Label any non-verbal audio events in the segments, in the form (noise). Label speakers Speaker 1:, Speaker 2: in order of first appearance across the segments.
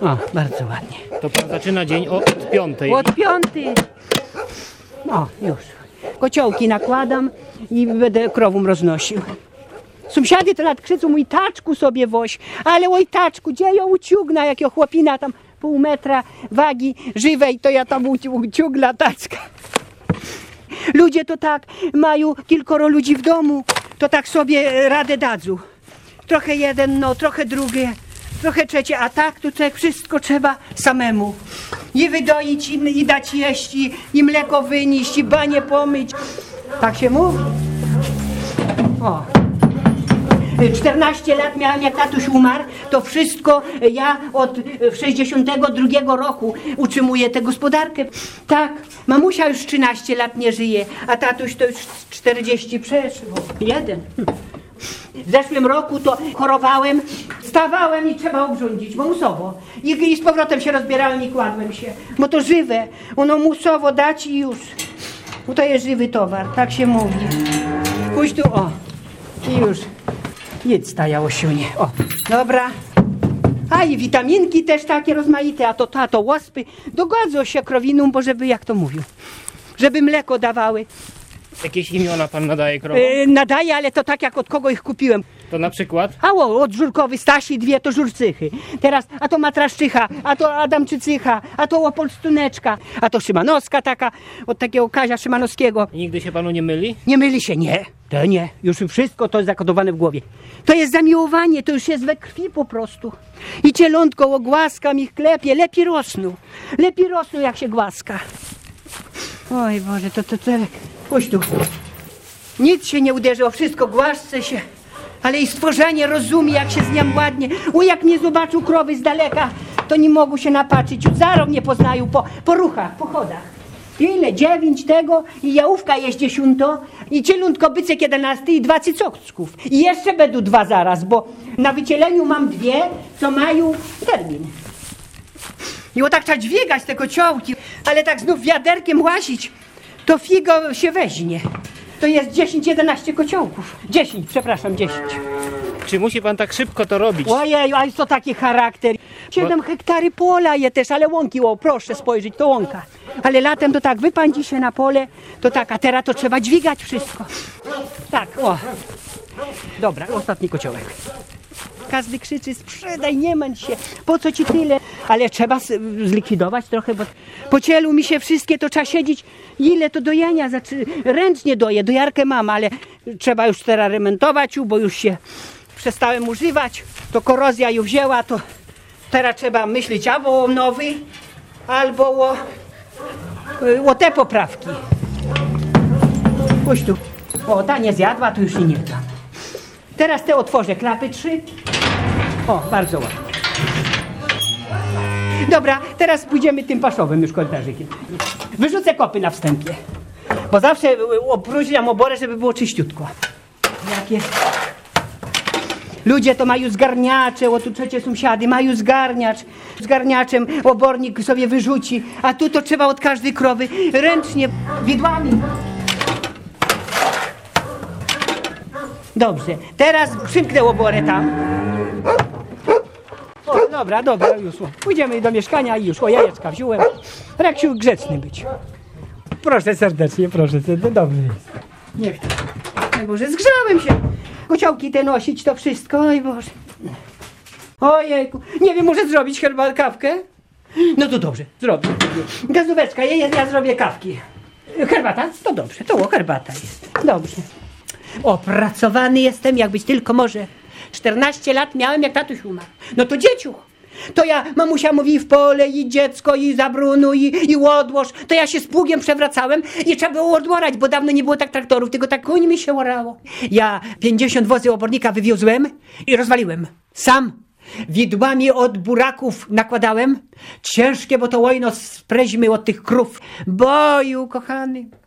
Speaker 1: O, bardzo ładnie.
Speaker 2: To pan zaczyna dzień od piątej.
Speaker 1: Od piąty. O, już. Kociołki nakładam i będę krowom roznosił. Sąsiady to lat krzyczą, mój taczku sobie woś, ale oj taczku, gdzie ją uciugna, jak ją chłopina tam pół metra wagi żywej, to ja tam uci- uciugla tacka. Ludzie to tak, mają kilkoro ludzi w domu, to tak sobie radę dadzą. Trochę jeden, no, trochę drugie, trochę trzecie, a tak to tak wszystko trzeba samemu. I wydoić, i, i dać jeść, i, i mleko wynieść, i banie pomyć. Tak się mówi? O. 14 lat miałem, jak tatuś umarł, to wszystko ja od 62 roku utrzymuję tę gospodarkę. Tak, mamusia już 13 lat nie żyje, a tatuś to już 40 przeszło. Jeden. W zeszłym roku to chorowałem, stawałem i trzeba obrządzić, bo musowo. I, I z powrotem się rozbierałem i kładłem się. Bo to żywe, ono musowo dać i już. Bo to jest żywy towar, tak się mówi. Pójdź tu, o. I już. Nic stajało siunie. O, dobra. A i witaminki też takie rozmaite, a to ta, to łaspy. Dogadzą się krowinom, bo żeby, jak to mówił, żeby mleko dawały.
Speaker 2: Jakieś imiona pan nadaje krowom?
Speaker 1: Nadaję, ale to tak jak od kogo ich kupiłem.
Speaker 2: To na przykład?
Speaker 1: A o, od Żurkowy Stasi dwie to Żurcychy. Teraz, a to Matraszczycha, a to Adamczycycha, a to Opolstuneczka, a to Szymanowska taka, od takiego Kazia Szymanowskiego.
Speaker 2: I nigdy się panu nie myli?
Speaker 1: Nie myli się, nie. To nie. Już wszystko to jest zakodowane w głowie. To jest zamiłowanie, to już jest we krwi po prostu. I cielątko ogłaskam ich klepie, lepiej rosną. Lepiej rosną, jak się głaska. Oj Boże, to to to. Chodź tu. Nic się nie uderzyło, wszystko głaszcze się. Ale i stworzenie rozumie, jak się z nią ładnie. O, jak mnie zobaczył krowy z daleka, to nie mogą się napatrzyć. Zaro mnie poznają po, po ruchach, po chodach. Ile? Dziewięć tego i jałówka jest dziesiąto i cielątko bycek jedenasty i dwa cycocków. I jeszcze będą dwa zaraz, bo na wycieleniu mam dwie, co mają termin. I o tak trzeba dźwigać te kociołki, ale tak znów wiaderkiem łazić, to figo się weźmie. To jest 10-11 kociołków. 10, przepraszam, 10.
Speaker 2: Czy musi pan tak szybko to robić?
Speaker 1: Ojej, ale to taki charakter. 7 hektary pola je też, ale łąki, o, proszę spojrzeć, to łąka. Ale latem to tak, wypędzi się na pole, to tak, a teraz to trzeba dźwigać wszystko. Tak, o. Dobra, ostatni kociołek. Każdy krzyczy, sprzedaj, nie męcz się, po co ci tyle? Ale trzeba zlikwidować trochę, bo po cielu mi się wszystkie, to trzeba siedzieć, ile to dojenia, znaczy ręcznie doję, dojarkę mam, ale trzeba już teraz remontować, bo już się przestałem używać, to korozja ją wzięła, to teraz trzeba myśleć albo o nowy, albo o, o te poprawki. Puść tu. O, ta nie zjadła, to już nie dam. Teraz te otworzę klapy trzy. O, bardzo ładnie. Dobra, teraz pójdziemy tym paszowym już korytarzykiem. Wyrzucę kopy na wstępie. Bo zawsze y, opróżniam oborę, żeby było czyściutko. Jak jest. Ludzie to mają zgarniacze, o tu trzecie sąsiady, mają zgarniacz. Zgarniaczem obornik sobie wyrzuci, a tu to trzeba od każdej krowy ręcznie, widłami. Dobrze, teraz przymknę oborę tam. Dobra, dobra, już. Pójdziemy do mieszkania i już. O, jajeczka wziąłem. Reksiu, grzeczny być. Proszę serdecznie, proszę, serdecznie. Dobry jest. Niech to. Oj Boże, zgrzałem się. Kociołki te nosić, to wszystko, oj Boże. Ojejku, nie wiem, może zrobić herbatę, kawkę? No to dobrze, zrobię. Gazóweczka, ja, ja zrobię kawki. Herbata? To dobrze, to herbata jest. Dobrze. Opracowany jestem, jakbyś tylko może. 14 lat miałem, jak tatuś umarł. No to dzieciuch. To ja, mamusia mówi w pole i dziecko i zabrunu i, i łodłoż. To ja się z pługiem przewracałem i trzeba było odłorać, bo dawno nie było tak traktorów, tylko tak koń mi się orało. Ja 50 wozy obornika wywiozłem i rozwaliłem. Sam. Widłami od buraków nakładałem. Ciężkie, bo to łojno spreźmy od tych krów. Boju, kochany.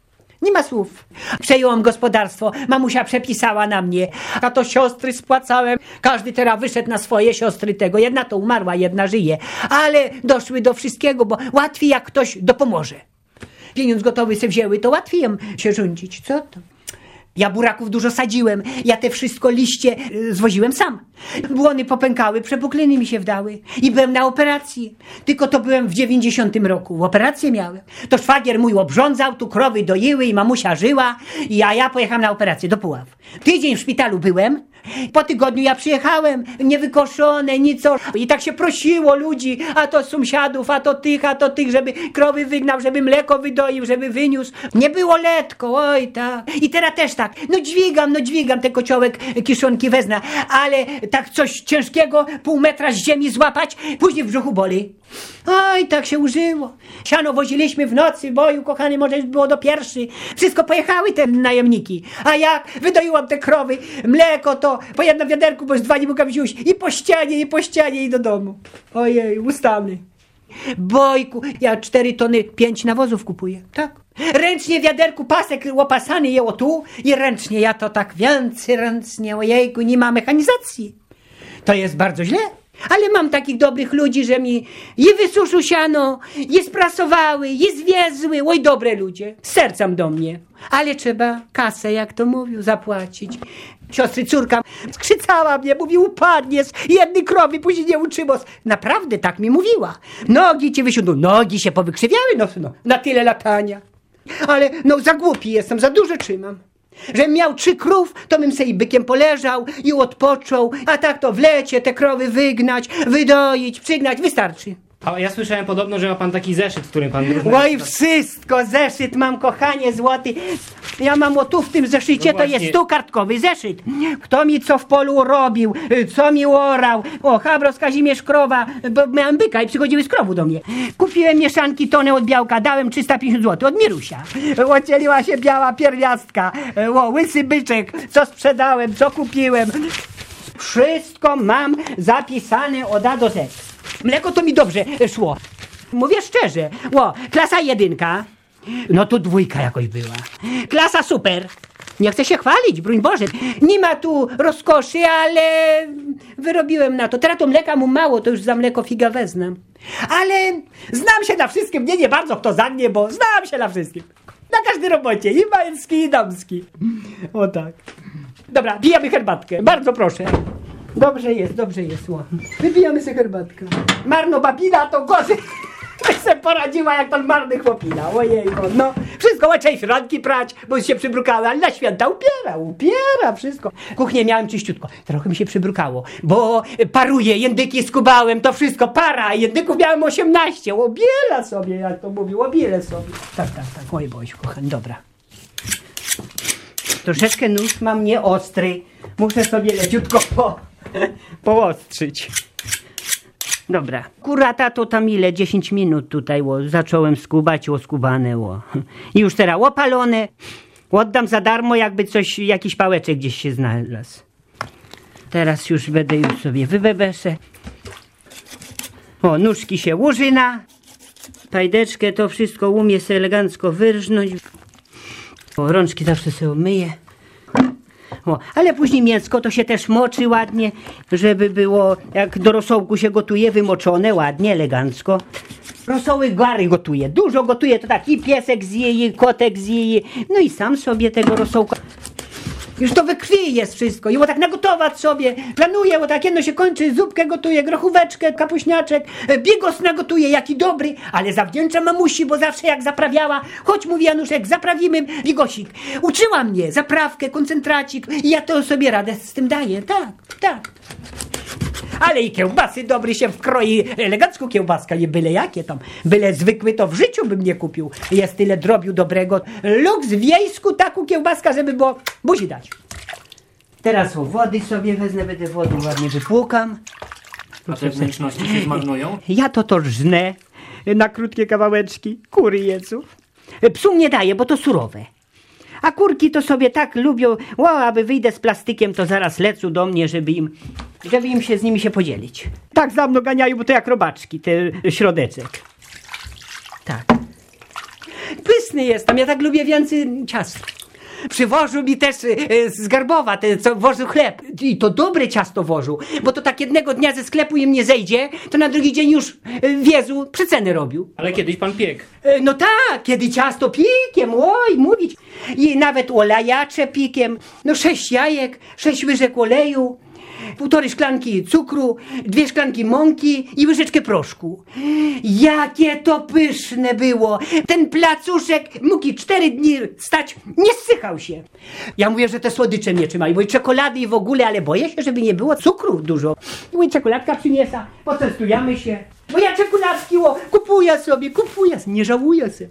Speaker 1: Nie ma słów. Przejąłem gospodarstwo, mamusia przepisała na mnie, a to siostry spłacałem. Każdy teraz wyszedł na swoje siostry tego. Jedna to umarła, jedna żyje. Ale doszły do wszystkiego, bo łatwiej jak ktoś dopomoże. Pieniądz gotowy se wzięły, to łatwiej się rządzić. Co to? Ja buraków dużo sadziłem, ja te wszystko liście y, zwoziłem sam. Błony popękały, przepukliny mi się wdały i byłem na operacji. Tylko to byłem w 90 roku, operację miałem. To szwagier mój obrządzał, tu krowy doiły i mamusia żyła, i a ja pojechałem na operację do Puław. Tydzień w szpitalu byłem, po tygodniu ja przyjechałem, niewykoszone, nic. I tak się prosiło ludzi, a to sąsiadów, a to tych, a to tych, żeby krowy wygnał, żeby mleko wydoił, żeby wyniósł. Nie było letko, oj tak. I teraz też tak, no dźwigam, no dźwigam ten kociołek kiszonki wezna, ale tak coś ciężkiego, pół metra z ziemi złapać, później w brzuchu boli. Oj, tak się użyło. Siano woziliśmy w nocy, boju, kochany, może było do pierwszy. Wszystko pojechały te najemniki. A jak wydoiłam te krowy, mleko to po jednym wiaderku, bo z dwa nie mogłam wziąć. I po ścianie, i po ścianie, i do domu. Ojej, ustamy. Bojku, ja cztery tony, pięć nawozów kupuję. Tak. Ręcznie wiaderku pasek łopasany jeło tu i ręcznie. Ja to tak więcej ręcznie, ojejku, nie ma mechanizacji. To jest bardzo źle. Ale mam takich dobrych ludzi, że mi i wysuszył siano, i sprasowały, i zwiezły. Oj, dobre ludzie. Z sercem do mnie. Ale trzeba kasę, jak to mówił, zapłacić. Siostry córka skrzycała mnie, mówi upadniesz, jedny krowy, później nie uczyło. Naprawdę tak mi mówiła. Nogi ci wysiądą, nogi się powykrzywiały, no, no na tyle latania. Ale no za głupi jestem, za dużo trzymam. Żebym miał trzy krów, to bym sobie bykiem poleżał i odpoczął, a tak to w lecie te krowy wygnać, wydoić, przygnać, wystarczy.
Speaker 2: A ja słyszałem podobno, że ma pan taki zeszyt, w którym pan.
Speaker 1: Oj, wszystko, zeszyt mam, kochanie, złoty. Ja mam o tu w tym zeszycie,
Speaker 2: No
Speaker 1: to
Speaker 2: właśnie.
Speaker 1: jest tu kartkowy zeszyt. Kto mi co w polu robił, co mi orał. O, Habros Kazimierz Krowa, bo miałem byka i przychodziły z krowu do mnie. Kupiłem mieszanki tonę od białka, dałem 350 zł od Mirusia. Ocieliła się biała pierwiastka, o, łysy byczek, co sprzedałem, co kupiłem. Wszystko mam zapisane od A do Z. Mleko to mi dobrze szło. Mówię szczerze. Ło, klasa jedynka. No tu dwójka jakoś była. Klasa super. Nie chcę się chwalić, broń Boże. Nie ma tu rozkoszy, ale wyrobiłem na to. Teraz to mleka mu mało, to już za mleko figa wezmę. Ale znam się na wszystkim. Nie, nie bardzo kto za mnie, bo znam się na wszystkim. Na każdej robocie. I męski, i damski. O tak. Dobra, pijamy herbatkę. Bardzo proszę. Dobrze jest, dobrze jest. Ło. Wypijamy sobie herbatkę. Marno babina to gorzej. Se poradziła jak ten marny chłopina. Ojej, no. Wszystko łaczej środki prać, bo się przybrukały, ale na święta upiera, upiera wszystko. Kuchnię miałem czyściutko. Trochę mi się przybrukało, bo paruje, jędyki skubałem, to wszystko para. Jędyków miałem 18. Obiela sobie, jak to mówił, obielę sobie. Tak, tak, tak. Oj, boś, kochani, dobra. Troszeczkę nóż mam nieostry. Muszę sobie leciutko po, poostrzyć. Dobra. Kurata to tam ile? 10 minut tutaj ło, zacząłem skubać, ło skubane ło. I już teraz opalone. Oddam za darmo, jakby coś, jakiś pałeczek gdzieś się znalazł. Teraz już będę już sobie wybebeszę. O, nóżki się łużyna. Pajdeczkę to wszystko umie sobie elegancko wyrżnąć. O, rączki zawsze sobie myję. O, ale później mięsko to się też moczy ładnie, żeby było, jak do rosołku się gotuje, wymoczone ładnie, elegancko. Rosoły gary gotuje, dużo gotuje, to tak i piesek zje, i kotek zje, no i sam sobie tego rosołka. Już to we krwi jest wszystko. I bo tak nagotować sobie. Planuję, bo tak jedno się kończy, zupkę gotuję, grochóweczkę, kapuśniaczek, e, bigos nagotuję, jaki dobry, ale zawdzięczam mamusi, bo zawsze jak zaprawiała, choć mówi Januszek, zaprawimy bigosik. Uczyła mnie, zaprawkę, koncentracik i ja to sobie radę z tym daję, tak, tak. Ale i kiełbasy dobry się wkroi, elegancko kiełbaska, nie byle jakie tam, byle zwykły to w życiu bym nie kupił. Jest tyle drobiu dobrego. Luks wiejsku taką kiełbaska, żeby było buzi dać. Teraz o wody sobie wezmę, będę wodę ładnie wypłukam.
Speaker 2: A te wnętrzności się zmarnują?
Speaker 1: Ja to to rżnę na krótkie kawałeczki, kury jedzą. Psum nie daję, bo to surowe. A kurki to sobie tak lubią, wow, aby wyjdę z plastykiem, to zaraz lecą do mnie, żeby im, żeby im się z nimi się podzielić. Tak za mną ganiają, bo to jak robaczki, ten środeczek. Tak. Pysny jestem, ja tak lubię więcej ciasta. Przywożą mi też e, z Garbowa, te, co wożą chleb. I to dobre ciasto wożą, bo to tak jednego dnia ze sklepu im nie zejdzie, to na drugi dzień już e, wiezu przeceny robił.
Speaker 2: Ale kiedyś pan piekł.
Speaker 1: E, No tak, kiedy ciasto pikiem, oj, mówić. i nawet oleja czepikiem, no sześć jajek, sześć łyżek oleju, półtorej szklanki cukru, dwie szklanki mąki i łyżeczkę proszku. Jakie to pyszne było! Ten placuszek mógł cztery dni stać, nie zsychał się. Ja mówię, że te słodycze mnie trzymają, bo i czekolady i w ogóle, ale boję się, żeby nie było cukru dużo. Mój czekoladka przyniesa, poczęstujemy się. Bo ja czekoladki o, kupuję sobie, kupuję, nie żałuję sobie.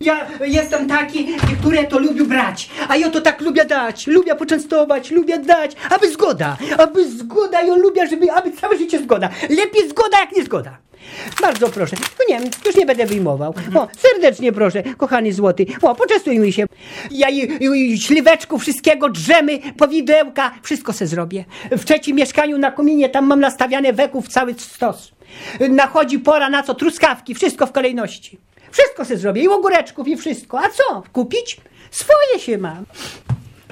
Speaker 1: Ja jestem taki, które to lubię brać, a ja to tak lubię dać, lubię poczęstować, lubię dać, aby zgoda, aby zgoda, ja lubię, żeby, aby całe życie zgoda. Lepiej zgoda, jak nie zgoda. Bardzo proszę, no nie wiem, już nie będę wyjmował. O, serdecznie proszę, kochany złoty, o, poczęstuj mi się. Ja i, i, i śliweczku, wszystkiego, drzemy, powidełka, wszystko se zrobię. W trzecim mieszkaniu na kominie, tam mam nastawiane weków cały stos. Nachodzi pora na co, truskawki, wszystko w kolejności. Wszystko se zrobię, i ogóreczków, i wszystko. A co? Kupić? Swoje się mam.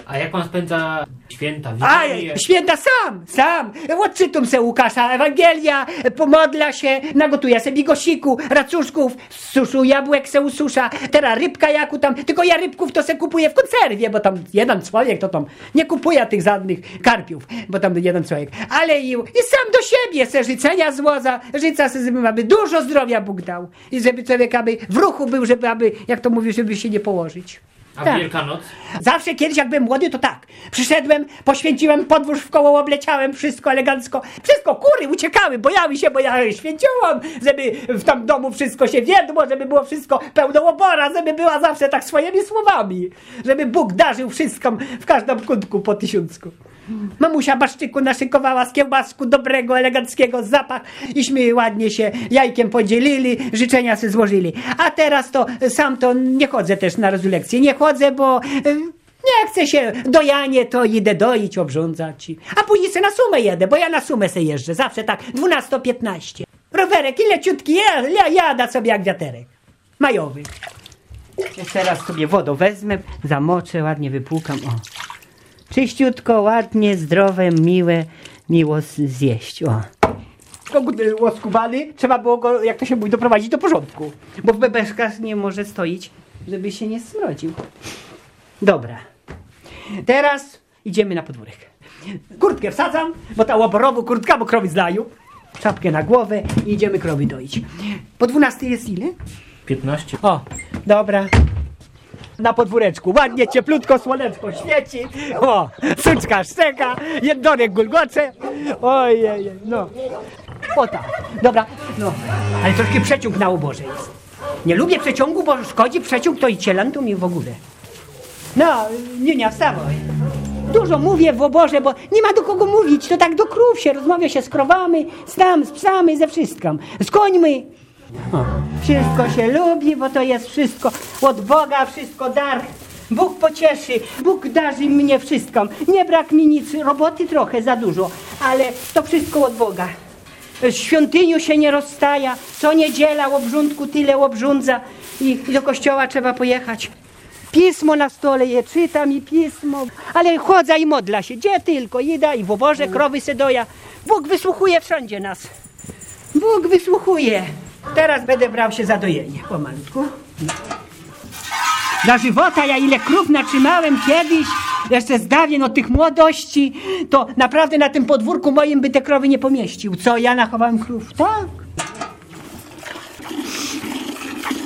Speaker 2: A jak pan spędza święta,
Speaker 1: A, święta sam, sam. Odczytam se Łukasza, Ewangelia, pomodla się, nagotuję se bigosiku, racuszków, suszu jabłek se ususza, teraz rybka jaku tam, tylko ja rybków to se kupuję w konserwie, bo tam jeden człowiek to tam nie kupuje tych żadnych karpiów, bo tam jeden człowiek. Ale i, i sam do siebie se życzenia złoza, życa se, żeby aby dużo zdrowia Bóg dał i żeby człowiek aby w ruchu był, żeby aby, jak to mówił, żeby się nie położyć.
Speaker 2: A
Speaker 1: Tak.
Speaker 2: Wielkanoc?
Speaker 1: Zawsze kiedyś, jak byłem młody, to tak. Przyszedłem, poświęciłem podwórz w koło, obleciałem wszystko elegancko. Wszystko, kury uciekały, bojały się, bo ja święciłam, żeby w tam domu wszystko się wiedło, żeby było wszystko pełno obora, żeby była zawsze tak swoimi słowami. Żeby Bóg darzył wszystko w każdym kutku po tysiącku. Mamusia baszczyku naszykowała z kiełbasku dobrego, eleganckiego zapach iśmy ładnie się jajkiem podzielili, życzenia sobie złożyli. A teraz to sam to nie chodzę też na rezurekcję. Nie chodzę, bo y, nie chcę się dojanie, to idę doić, obrządzać. A później se na sumę jedę, bo ja na sumę se jeżdżę. Zawsze tak 12-15. Rowerek i leciutki, ja, ja, jada sobie jak wiaterek. Majowy. Jeszcze raz sobie wodę wezmę, zamoczę, ładnie wypłukam. O. Czyściutko, ładnie, zdrowe, miłe, miło zjeść. O. Kogut był skubany, trzeba było go, jak to się mówi, doprowadzić do porządku. Bo w bebeszkach nie może stoić, żeby się nie smrodził. Dobra. Teraz idziemy na podwórek. Kurtkę wsadzam, bo ta łoborowu kurtka, bo krowy zlają. Czapkę na głowę i idziemy krowy doić. Po 12 jest ile?
Speaker 2: 15.
Speaker 1: O, dobra. Na podwóreczku, ładnie, cieplutko, słoneczko świeci. O, suczka szczeka, jednorek gulgocze. Ojej, no. O tak, dobra, no. Ale troszkę przeciąg na oborze jest. Nie lubię przeciągu, bo szkodzi przeciąg, to i cielantu mi w ogóle. No, nie, nie, wstawaj. Dużo mówię w oborze, bo nie ma do kogo mówić. To tak do krów się rozmawia się z krowami, z tam, z psami, ze wszystkim. Z końmi. Wszystko się lubi, bo to jest wszystko od Boga, wszystko dar. Bóg pocieszy, Bóg darzy mnie wszystko. Nie brak mi nic, roboty trochę za dużo, ale to wszystko od Boga. W świątyniu się nie rozstaja, co niedziela obrządku tyle obrządza i, i do kościoła trzeba pojechać. Pismo na stole je czytam i pismo, ale chodza i modla się, gdzie tylko, ida i w oborze krowy se doja. Bóg wysłuchuje wszędzie nas. Bóg wysłuchuje. Teraz będę brał się za dojenie, pomalutku. Dla żywota ja ile krów natrzymałem kiedyś, jeszcze z dawien od tych młodości, to naprawdę na tym podwórku moim by te krowy nie pomieścił. Co, ja nachowałem krów? Tak.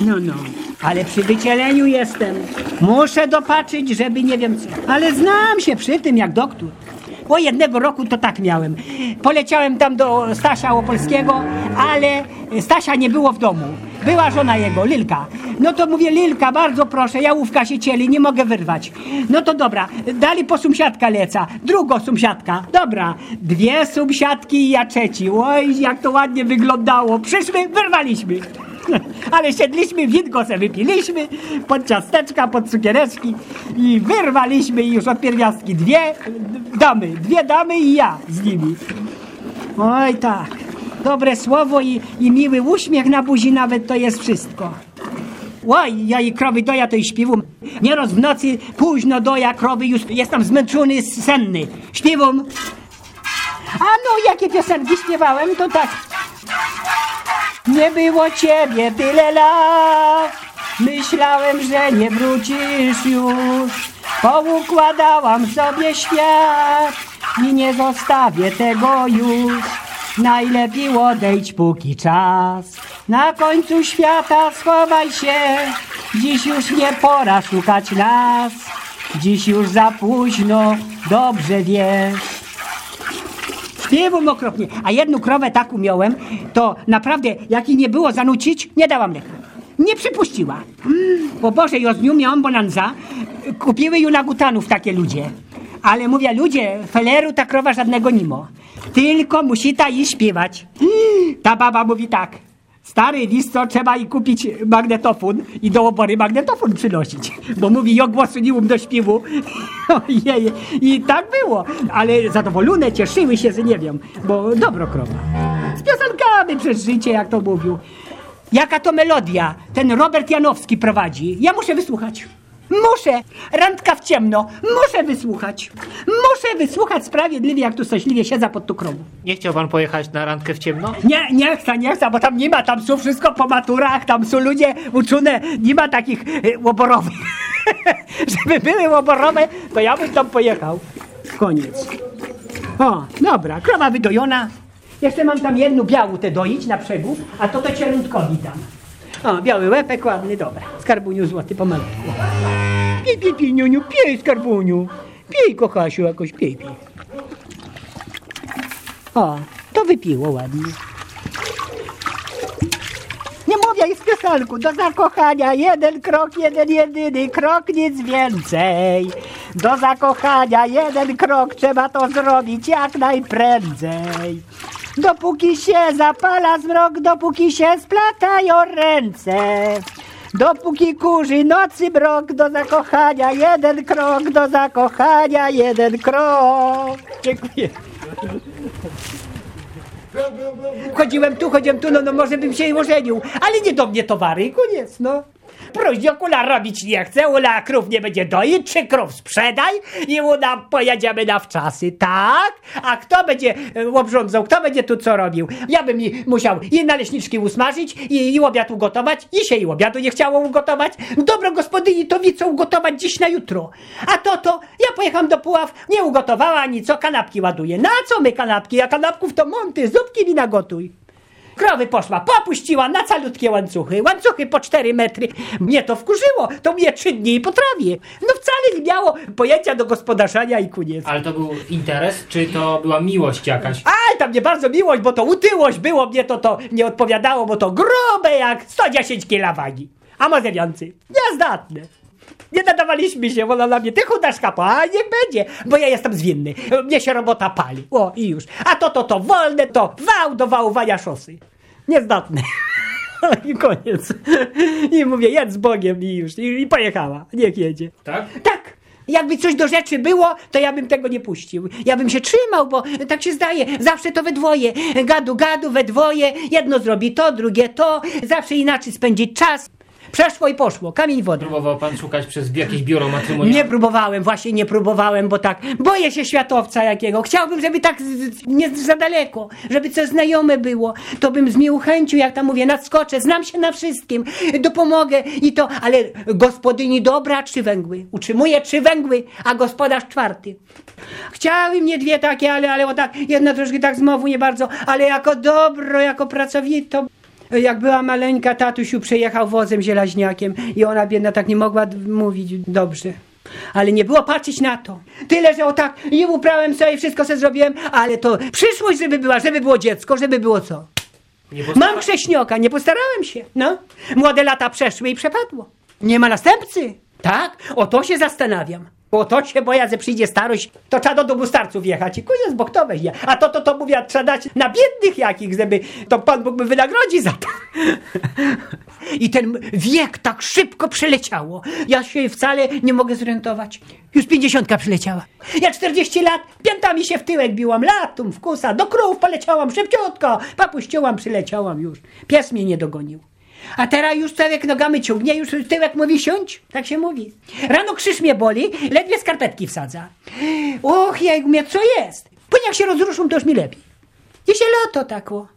Speaker 1: No, no. Ale przy wycieleniu jestem. Muszę dopatrzyć, żeby nie wiem co. Ale znam się przy tym jak doktor. O jednego roku to tak miałem. Poleciałem tam do Stasia Opolskiego, ale Stasia nie było w domu. Była żona jego, Lilka. No to mówię, Lilka, bardzo proszę, jałówka się cieli, nie mogę wyrwać. No to dobra, dali po sąsiadka leca, drugo sąsiadka, dobra, dwie sąsiadki i ja trzeci. Oj, jak to ładnie wyglądało. Przyszły, wyrwaliśmy. (laughs) Ale siedliśmy, witko se wypiliśmy, pod ciasteczka, pod cukiereczki i wyrwaliśmy już od pierwiastki dwie damy, dwie damy i ja z nimi. Oj tak, dobre słowo i, i miły uśmiech na buzi nawet to jest wszystko. Oj, ja i krowy doja to i śpiewam. Nieraz w nocy późno doja krowy, już jestem zmęczony, senny. Śpiewam. A no, jakie piosenki śpiewałem, to tak. Nie było ciebie tyle lat, Myślałem, że nie wrócisz już. Poukładałam sobie świat i nie zostawię tego już. Najlepiej odejdź póki czas. Na końcu świata schowaj się. Dziś już nie pora szukać nas. Dziś już za późno, dobrze wiesz. Śpiewam okropnie, a jedną krowę tak umiałem, to naprawdę, jak jej nie było zanucić, nie dałam mleka. Nie przypuściła. Bo Boże, ją z nią miałam bonanza. Kupiły ją na gutanów takie ludzie. Ale mówię, ludzie, feleru ta krowa żadnego nimo. Tylko musi ta i śpiewać. Ta baba mówi tak. Stary, wiesz co, trzeba i kupić magnetofon i do obory magnetofon przynosić. Bo mówi, ja głosu nie um do śpiewu. (laughs) I tak było. Ale zadowolone, cieszyły się, że nie wiem, bo dobro krowa. Z piosenkami przez życie, jak to mówił. Jaka to melodia ten Robert Janowski prowadzi. Ja muszę wysłuchać. Muszę. Randka w ciemno. Muszę wysłuchać. Muszę wysłuchać sprawiedliwie, jak tu szczęśliwie siedza pod tą krową.
Speaker 2: Nie chciał pan pojechać na randkę w ciemno?
Speaker 1: Nie, nie chcę, nie chcę, bo tam nie ma, tam są wszystko po maturach, tam są ludzie uczone, nie ma takich e, łoborowych. (laughs) Żeby były łoborowe, to ja bym tam pojechał. Koniec. O, dobra, krowa wydojona. Jeszcze mam tam jedną białą tę doić na brzegu, a to to cierutkowi dam. O, biały łepek ładny, dobra. Skarbuniu złoty pomalutku. Pij, pij, pij, niuniu, pij, skarbuniu. Pij, kochasiu, jakoś pij, pij. O, to wypiło ładnie. Nie mówię i z piosenku, do zakochania jeden krok, jeden jedyny krok, nic więcej. Do zakochania jeden krok, trzeba to zrobić jak najprędzej. Dopóki się zapala zmrok, dopóki się splatają ręce. Dopóki kurzy nocy mrok, do zakochania jeden krok, do zakochania jeden krok. Dziękuję. Chodziłem tu, chodziłem tu, no, no może bym się ożenił, ale nie do mnie towary i koniec, no. Proźnie Ula robić nie chce, Ula krów nie będzie doić, trzy krów sprzedaj i Ula pojedziemy na wczasy, tak? A kto będzie e, obrządzał, kto będzie tu co robił? Ja bym i musiał i naleśniczki usmażyć, i, i obiad ugotować, i się i obiadu nie chciało ugotować. Dobro gospodyni to wie co ugotować dziś na jutro. A to to, ja pojechałam do Puław, nie ugotowała ani co, kanapki ładuje. Na co my kanapki? Ja kanapków to monty, zupki mi nagotuj. Krowy poszła, popuściła na calutkie łańcuchy. Łańcuchy po 4 metry. Mnie to wkurzyło. To mnie trzy dni po trawie. No wcale nie miało pojęcia do gospodarzenia i koniec.
Speaker 2: Ale to był interes, czy to była miłość jakaś?
Speaker 1: Aj, tam mnie bardzo miłość, bo to utyłość było, mnie to, to nie odpowiadało, bo to grube jak 110 kg wagi. A więcej. Niezdatne. Nie nadawaliśmy się, ona na mnie, ty chudasz kapo, a niech będzie, bo ja jestem zwinny. Mnie się robota pali. O, i już. A to, to, to wolne, to wał do wałowania szosy. Niezdatne. (laughs) I koniec. I mówię, jedz z Bogiem i już. I, I pojechała. Niech jedzie.
Speaker 2: Tak?
Speaker 1: Tak. Jakby coś do rzeczy było, to ja bym tego nie puścił. Ja bym się trzymał, bo tak się zdaje. Zawsze to we dwoje. Gadu, gadu, we dwoje. Jedno zrobi to, drugie to. Zawsze inaczej spędzić czas. Przeszło i poszło. Kamień wody.
Speaker 2: Próbował pan szukać przez jakieś biuro matrymonialne?
Speaker 1: Nie próbowałem, właśnie nie próbowałem, bo tak boję się światowca jakiego. Chciałbym, żeby tak z, nie za daleko, żeby coś znajome było. To bym z miłą chęcią, jak tam mówię, nadskoczę, znam się na wszystkim, dopomogę i to, ale gospodyni dobra trzy węgły. Utrzymuje trzy węgły, a gospodarz czwarty. Chciały mnie dwie takie, ale, ale o tak, jedna troszkę tak znowu nie bardzo, ale jako dobro, jako pracowito. Jak była maleńka, tatusiu przejechał wozem zielaźniakiem i ona biedna tak nie mogła mówić dobrze. Ale nie było patrzeć na to. Tyle, że o tak, i uprałem sobie, wszystko sobie zrobiłem, ale to przyszłość, żeby była, żeby było dziecko, żeby było co? Mam krześnioka, nie postarałem się. No, młode lata przeszły i przepadło. Nie ma następcy. Tak? O to się zastanawiam. O to się boję, że przyjdzie starość, to trzeba do domu starców jechać i koniec, bo kto weźmie. A to, to, to mówię, trzeba dać na biednych jakich, żeby to Pan Bóg by wynagrodzi za to. I ten wiek tak szybko przeleciało. Ja się wcale nie mogę zorientować. Już pięćdziesiątka przyleciała. Ja 40 lat piętami się w tyłek biłam, latum, wkusa, do krów poleciałam szybciutko, papuściłam, przyleciałam już. Pies mnie nie dogonił. A teraz już człowiek nogami ciągnie, już tyłek mówi siądź, tak się mówi. Rano krzyż mnie boli, ledwie skarpetki wsadza. Och, jak mnie co jest? Później jak się rozruszą, to już mi lepiej. Dzisiaj lato takło.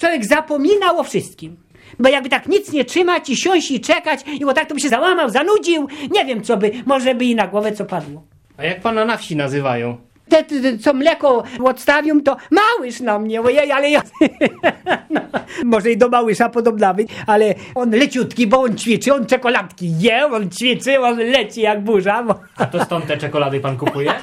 Speaker 1: Człowiek zapominał o wszystkim. Bo jakby tak nic nie trzymać i siąść i czekać, i bo tak to by się załamał, zanudził, nie wiem co by, może by i na głowę co padło.
Speaker 2: A jak pana na wsi nazywają?
Speaker 1: Te, co mleko odstawią, to małysz na mnie, ojej, ale ja... (laughs) no, może i do małysza podobna być, ale on leciutki, bo on ćwiczy, on czekoladki je, on ćwiczy, on leci jak burza, bo...
Speaker 2: A to stąd te czekolady pan kupuje? (laughs)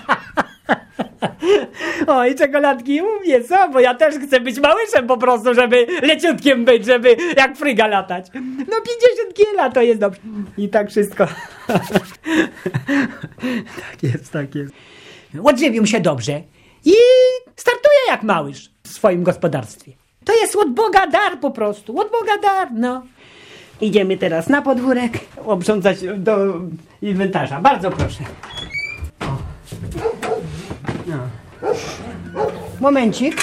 Speaker 1: Oj, czekoladki mówię, co? Bo ja też chcę być małyszem po prostu, żeby leciutkiem być, żeby jak fryga latać. No 50 kila to jest dobrze. I tak wszystko. (laughs) tak jest, tak jest. Odżywił się dobrze i startuje jak małysz w swoim gospodarstwie. To jest od Boga dar po prostu, od Boga dar, no. Idziemy teraz na podwórek, obrządzać do inwentarza. Bardzo proszę. Momencik.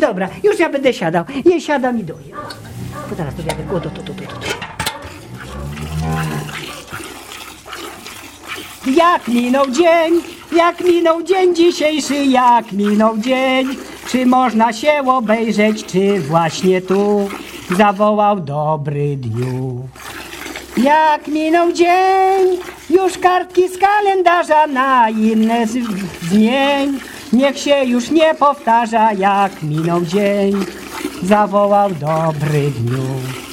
Speaker 1: Dobra, już ja będę siadał. Nie siadam i doję. To teraz to jadę. O, to, to, to, to, to. Jak minął dzień, jak minął dzień dzisiejszy, jak minął dzień. Czy można się obejrzeć, czy właśnie tu zawołał dobry dniu. Jak minął dzień, już kartki z kalendarza na inne zmień. Niech się już nie powtarza, jak minął dzień, zawołał dobry dniu.